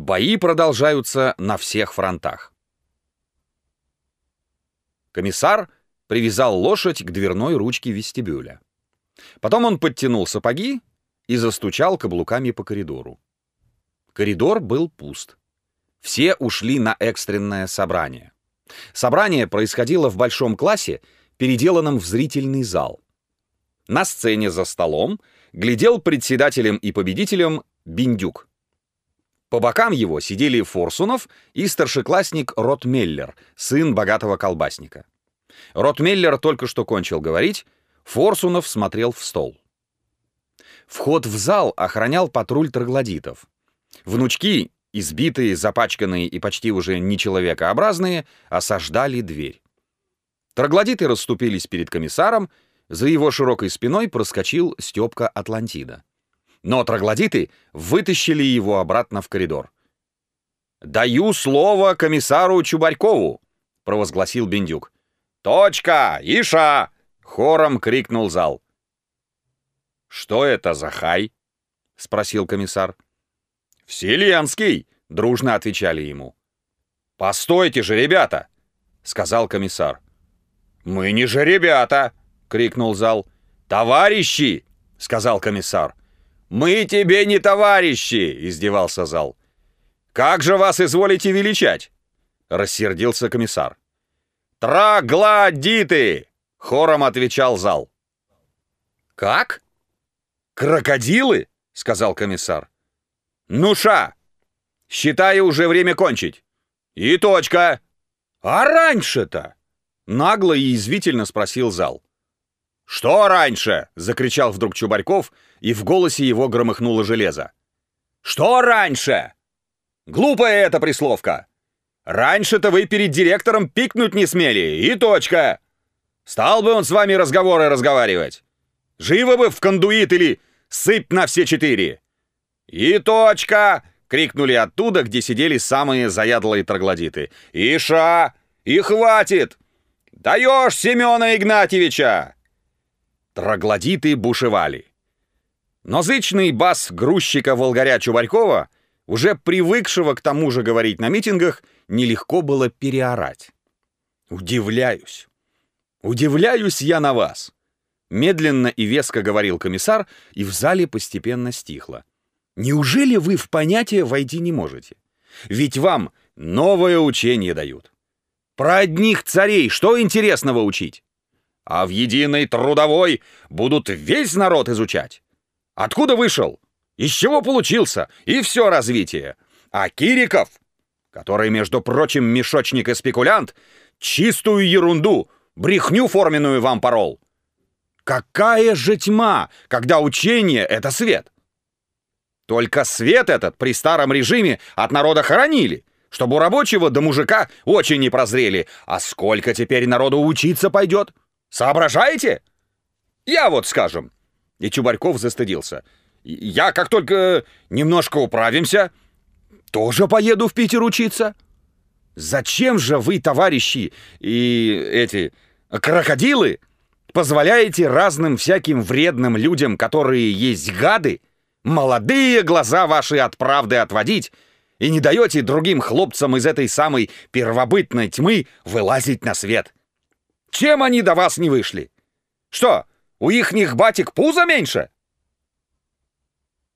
Бои продолжаются на всех фронтах. Комиссар привязал лошадь к дверной ручке вестибюля. Потом он подтянул сапоги и застучал каблуками по коридору. Коридор был пуст. Все ушли на экстренное собрание. Собрание происходило в большом классе, переделанном в зрительный зал. На сцене за столом глядел председателем и победителем Биндюк. По бокам его сидели Форсунов и старшеклассник Ротмеллер, сын богатого колбасника. Ротмеллер только что кончил говорить, Форсунов смотрел в стол. Вход в зал охранял патруль троглодитов. Внучки, избитые, запачканные и почти уже нечеловекообразные, осаждали дверь. Троглодиты расступились перед комиссаром, за его широкой спиной проскочил Степка Атлантида но троглодиты вытащили его обратно в коридор. «Даю слово комиссару Чубарькову!» — провозгласил Бендюк. «Точка! Иша!» — хором крикнул зал. «Что это за хай?» — спросил комиссар. «Вселенский!» — дружно отвечали ему. «Постойте же, ребята!» — сказал комиссар. «Мы не же ребята!» — крикнул зал. «Товарищи!» — сказал комиссар. «Мы тебе не товарищи!» — издевался зал. «Как же вас изволите величать?» — рассердился комиссар. «Троглодиты!» — хором отвечал зал. «Как? Крокодилы?» — сказал комиссар. «Ну-ша! Считаю, уже время кончить. И точка!» «А раньше-то?» — нагло и извительно спросил зал. «Что раньше?» — закричал вдруг Чубарьков, и в голосе его громыхнуло железо. «Что раньше?» «Глупая эта присловка! Раньше-то вы перед директором пикнуть не смели, и точка! Стал бы он с вами разговоры разговаривать! Живо бы в кондуит или сыпь на все четыре!» «И точка!» — крикнули оттуда, где сидели самые заядлые троглодиты. «Иша! И хватит! Даешь Семена Игнатьевича!» Троглодиты бушевали. Но зычный бас грузчика-волгаря Чубарькова, уже привыкшего к тому же говорить на митингах, нелегко было переорать. «Удивляюсь. Удивляюсь я на вас!» Медленно и веско говорил комиссар, и в зале постепенно стихло. «Неужели вы в понятие войти не можете? Ведь вам новое учение дают. Про одних царей что интересного учить? а в единой трудовой будут весь народ изучать. Откуда вышел? Из чего получился? И все развитие. А Кириков, который, между прочим, мешочник и спекулянт, чистую ерунду, брехню форменную вам порол. Какая же тьма, когда учение — это свет? Только свет этот при старом режиме от народа хоронили, чтобы у рабочего до мужика очень не прозрели. А сколько теперь народу учиться пойдет? Соображаете? Я вот, скажем. И Чубарьков застыдился. Я, как только немножко управимся, тоже поеду в Питер учиться. Зачем же вы, товарищи, и эти крокодилы, позволяете разным всяким вредным людям, которые есть гады, молодые глаза ваши от правды отводить и не даете другим хлопцам из этой самой первобытной тьмы вылазить на свет? Чем они до вас не вышли? Что, у ихних батик пузо меньше?